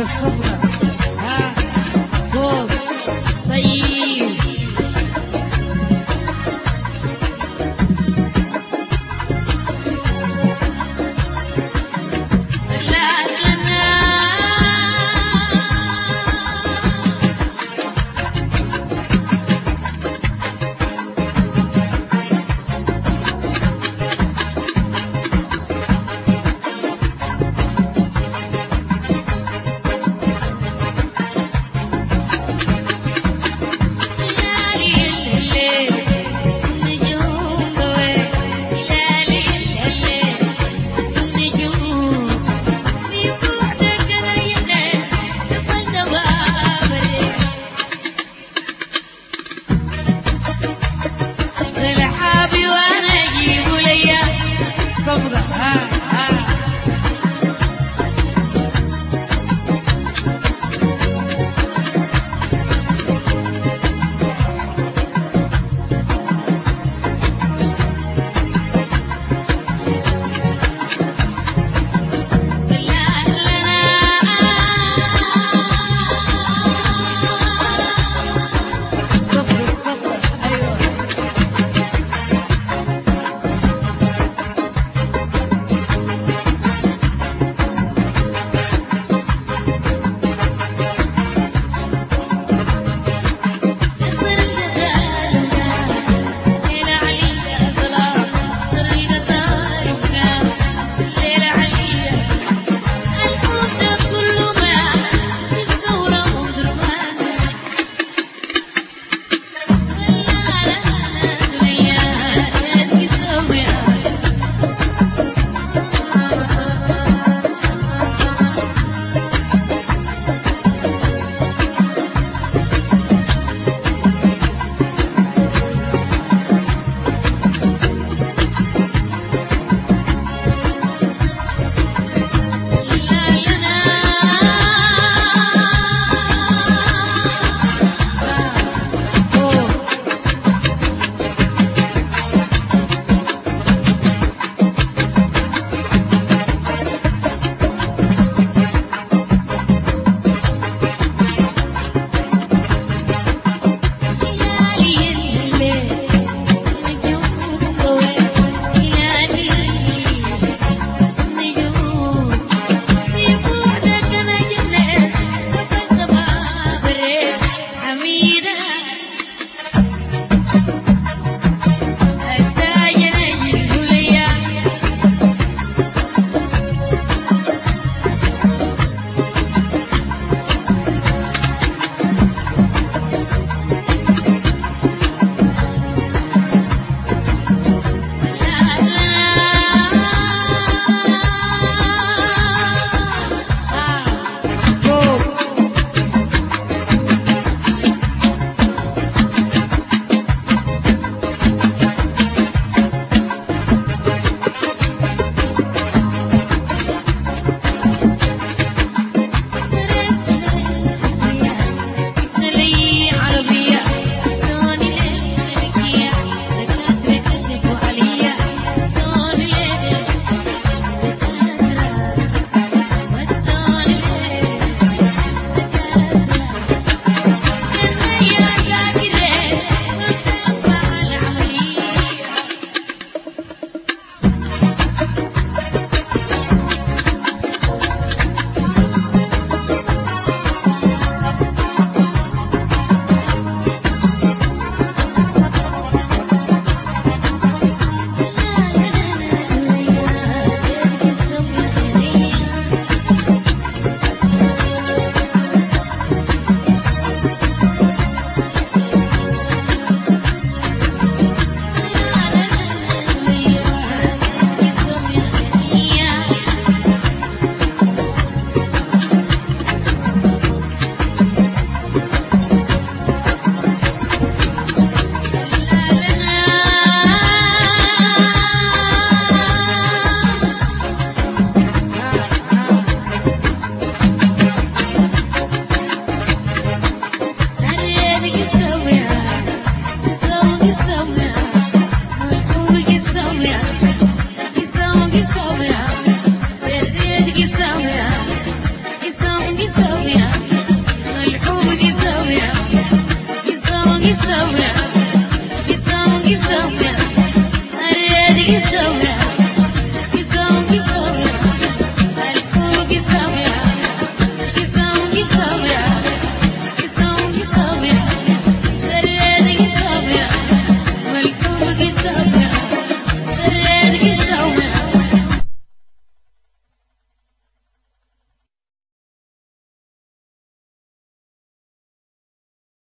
个师傅呢。